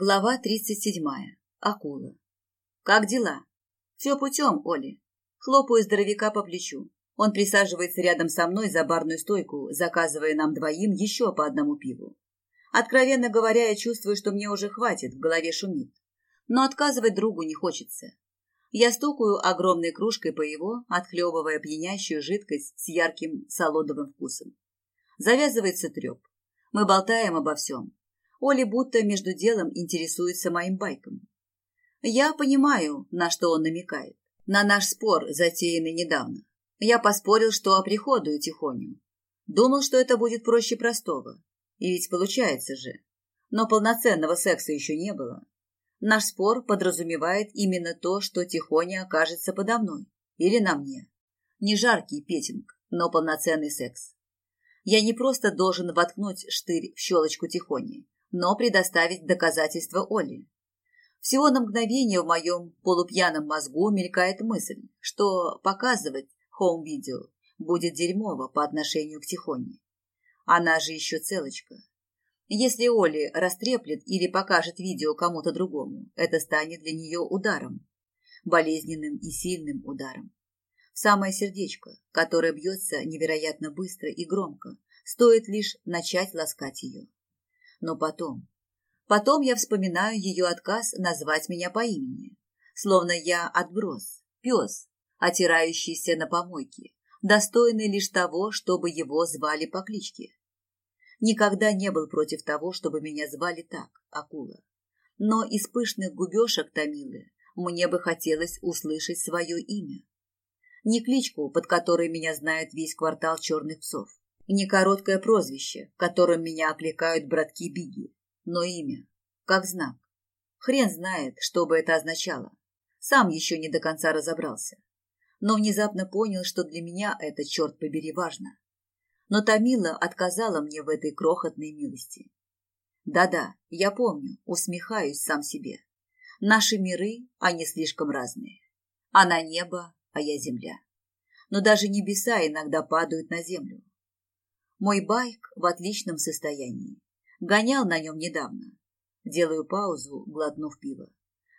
Глава 37. Акула. Как дела? Все путем, Оли. Хлопаю здоровяка по плечу. Он присаживается рядом со мной за барную стойку, заказывая нам двоим еще по одному пиву. Откровенно говоря, я чувствую, что мне уже хватит, в голове шумит. Но отказывать другу не хочется. Я стукаю огромной кружкой по его, отхлебывая пьянящую жидкость с ярким солодовым вкусом. Завязывается треп. Мы болтаем обо всем, Оли будто между делом интересуется моим байком. Я понимаю, на что он намекает. На наш спор, затеянный недавно. Я поспорил, что оприходую тихоню. Думал, что это будет проще простого. И ведь получается же. Но полноценного секса еще не было. Наш спор подразумевает именно то, что тихоня окажется подо мной. Или на мне. Не жаркий петинг, но полноценный секс. Я не просто должен воткнуть штырь в щелочку тихони, но предоставить доказательства Оле. Всего на мгновение в моем полупьяном мозгу мелькает мысль, что показывать хоум-видео будет дерьмово по отношению к Тихоне. Она же еще целочка. Если Оли растреплет или покажет видео кому-то другому, это станет для нее ударом. Болезненным и сильным ударом. Самое сердечко, которое бьется невероятно быстро и громко, стоит лишь начать ласкать ее. Но потом... Потом я вспоминаю ее отказ назвать меня по имени. Словно я отброс, пес, отирающийся на помойке, достойный лишь того, чтобы его звали по кличке. Никогда не был против того, чтобы меня звали так, акула. Но из пышных губешек Томилы мне бы хотелось услышать свое имя. Не кличку, под которой меня знает весь квартал черных псов, не короткое прозвище, которым меня окликают братки Биги, но имя, как знак. Хрен знает, что бы это означало. Сам еще не до конца разобрался. Но внезапно понял, что для меня это, черт побери, важно. Но Тамила отказала мне в этой крохотной милости. Да-да, я помню, усмехаюсь сам себе. Наши миры, они слишком разные. Она небо, а я земля. Но даже небеса иногда падают на землю. Мой байк в отличном состоянии. Гонял на нем недавно. Делаю паузу, глотнув пиво.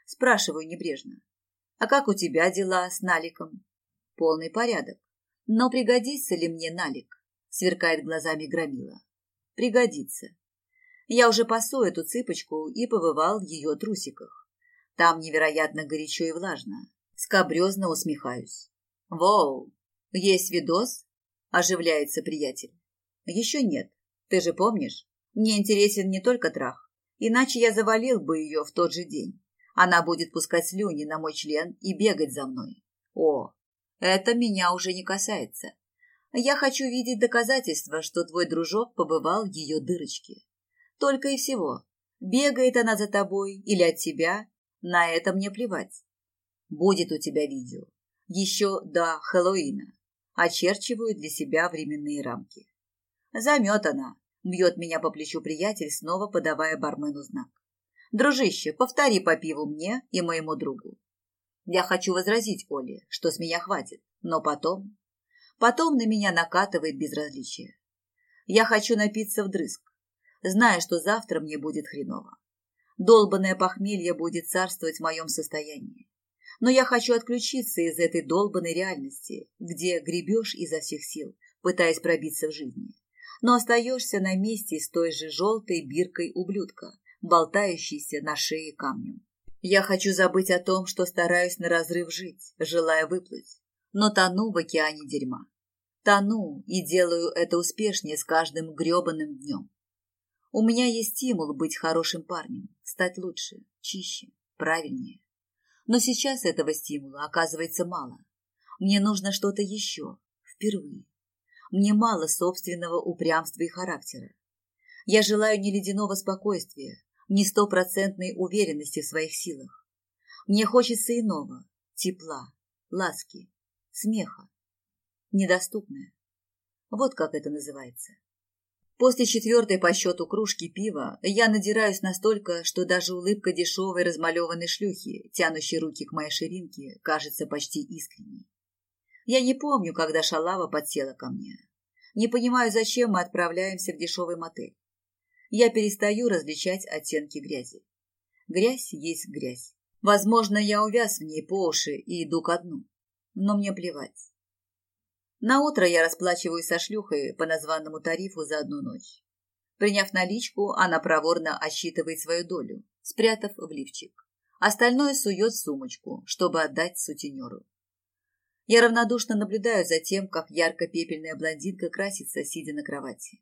Спрашиваю небрежно. А как у тебя дела с наликом? Полный порядок. Но пригодится ли мне налик? Сверкает глазами громила. Пригодится. Я уже пасу эту цыпочку и побывал в ее трусиках. Там невероятно горячо и влажно. Скобрезно усмехаюсь. Воу, есть видос? Оживляется приятель. Еще нет. Ты же помнишь? Мне интересен не только трах. Иначе я завалил бы ее в тот же день. Она будет пускать слюни на мой член и бегать за мной. О, это меня уже не касается. Я хочу видеть доказательства, что твой дружок побывал в ее дырочке. Только и всего. Бегает она за тобой или от тебя, на это мне плевать. Будет у тебя видео. Еще до Хэллоуина. Очерчиваю для себя временные рамки. Заметана. Бьет меня по плечу приятель, снова подавая бармену знак. Дружище, повтори по пиву мне и моему другу. Я хочу возразить Оле, что с меня хватит, но потом... Потом на меня накатывает безразличие. Я хочу напиться вдрызг, зная, что завтра мне будет хреново. Долбанное похмелье будет царствовать в моем состоянии. Но я хочу отключиться из этой долбанной реальности, где гребешь изо всех сил, пытаясь пробиться в жизни но остаешься на месте с той же желтой биркой ублюдка, болтающейся на шее камнем. Я хочу забыть о том, что стараюсь на разрыв жить, желая выплыть, но тону в океане дерьма. Тону и делаю это успешнее с каждым гребаным днем. У меня есть стимул быть хорошим парнем, стать лучше, чище, правильнее. Но сейчас этого стимула оказывается мало. Мне нужно что-то еще, впервые. Мне мало собственного упрямства и характера. Я желаю не ледяного спокойствия, не стопроцентной уверенности в своих силах. Мне хочется иного, тепла, ласки, смеха. Недоступное. Вот как это называется. После четвертой по счету кружки пива я надираюсь настолько, что даже улыбка дешевой размалеванной шлюхи, тянущей руки к моей ширинке, кажется почти искренней. Я не помню, когда шалава подсела ко мне. Не понимаю, зачем мы отправляемся в дешевый мотель. Я перестаю различать оттенки грязи. Грязь есть грязь. Возможно, я увяз в ней по уши и иду ко дну. Но мне плевать. На утро я расплачиваюсь со шлюхой по названному тарифу за одну ночь. Приняв наличку, она проворно отсчитывает свою долю, спрятав в лифчик. Остальное сует в сумочку, чтобы отдать сутенеру. Я равнодушно наблюдаю за тем, как ярко-пепельная блондинка красится, сидя на кровати.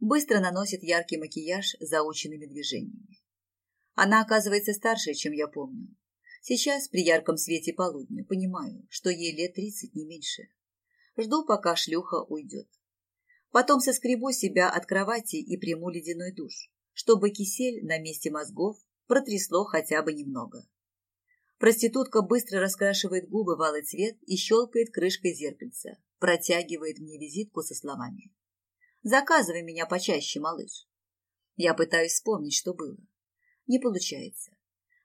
Быстро наносит яркий макияж заученными движениями. Она оказывается старше, чем я помню. Сейчас, при ярком свете полудня, понимаю, что ей лет тридцать не меньше. Жду, пока шлюха уйдет. Потом соскребу себя от кровати и приму ледяной душ, чтобы кисель на месте мозгов протрясло хотя бы немного. Проститутка быстро раскрашивает губы в алый цвет и щелкает крышкой зеркальца, протягивает мне визитку со словами. «Заказывай меня почаще, малыш». Я пытаюсь вспомнить, что было. Не получается.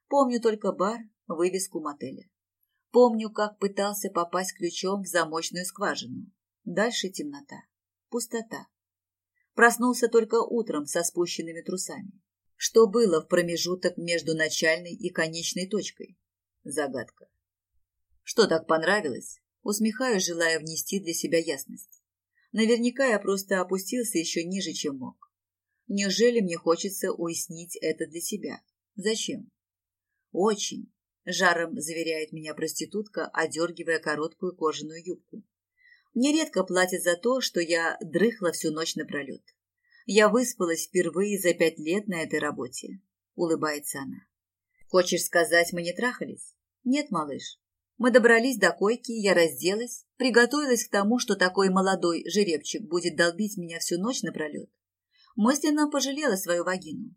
Помню только бар, вывеску мотеля. Помню, как пытался попасть ключом в замочную скважину. Дальше темнота, пустота. Проснулся только утром со спущенными трусами. Что было в промежуток между начальной и конечной точкой? Загадка. Что так понравилось? Усмехаюсь, желая внести для себя ясность. Наверняка я просто опустился еще ниже, чем мог. Неужели мне хочется уяснить это для себя? Зачем? Очень, жаром заверяет меня проститутка, одергивая короткую кожаную юбку. Мне редко платят за то, что я дрыхла всю ночь напролет. Я выспалась впервые за пять лет на этой работе. Улыбается она. Хочешь сказать, мы не трахались? Нет, малыш. Мы добрались до койки, я разделась, приготовилась к тому, что такой молодой жеребчик будет долбить меня всю ночь напролет. Мысленно пожалела свою вагину.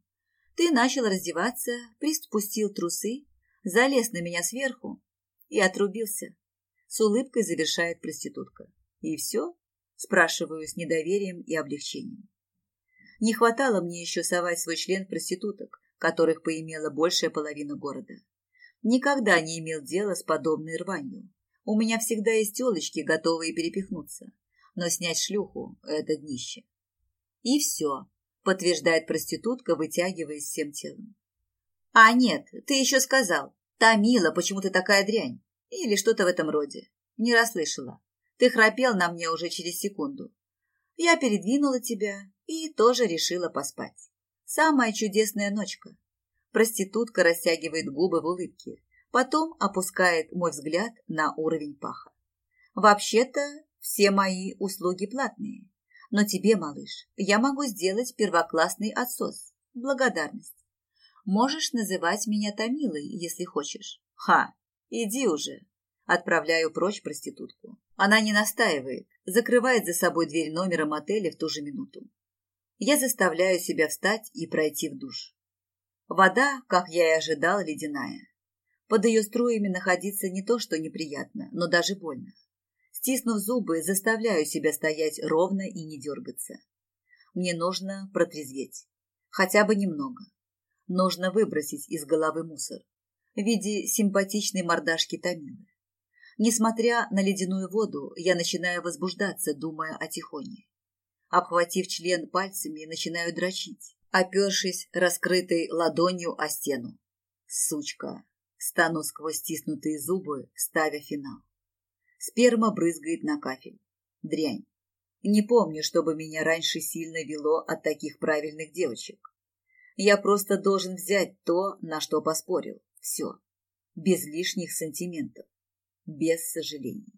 Ты начал раздеваться, приспустил трусы, залез на меня сверху и отрубился. С улыбкой завершает проститутка. И все? Спрашиваю с недоверием и облегчением. Не хватало мне еще совать свой член проституток, которых поимела большая половина города. Никогда не имел дела с подобной рванью. У меня всегда есть телочки, готовые перепихнуться. Но снять шлюху – это днище. И все, подтверждает проститутка, вытягиваясь всем телом. А нет, ты еще сказал. Тамила, почему ты такая дрянь? Или что-то в этом роде. Не расслышала. Ты храпел на мне уже через секунду. Я передвинула тебя и тоже решила поспать. Самая чудесная ночка. Проститутка растягивает губы в улыбке, потом опускает мой взгляд на уровень паха. Вообще-то все мои услуги платные, но тебе, малыш, я могу сделать первоклассный отсос. Благодарность. Можешь называть меня Томилой, если хочешь. Ха, иди уже. Отправляю прочь проститутку. Она не настаивает, закрывает за собой дверь номера мотеля в ту же минуту. Я заставляю себя встать и пройти в душ. Вода, как я и ожидал, ледяная. Под ее струями находиться не то что неприятно, но даже больно. Стиснув зубы, заставляю себя стоять ровно и не дергаться. Мне нужно протрезветь. Хотя бы немного. Нужно выбросить из головы мусор в виде симпатичной мордашки Томилы. Несмотря на ледяную воду, я начинаю возбуждаться, думая о Тихоне. Обхватив член пальцами, начинаю дрочить, опершись раскрытой ладонью о стену. Сучка! Стану сквозь стиснутые зубы, ставя финал. Сперма брызгает на кафель. Дрянь. Не помню, чтобы меня раньше сильно вело от таких правильных девочек. Я просто должен взять то, на что поспорил. Все. Без лишних сантиментов. Без сожалений.